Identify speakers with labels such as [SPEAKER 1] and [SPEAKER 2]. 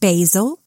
[SPEAKER 1] basil?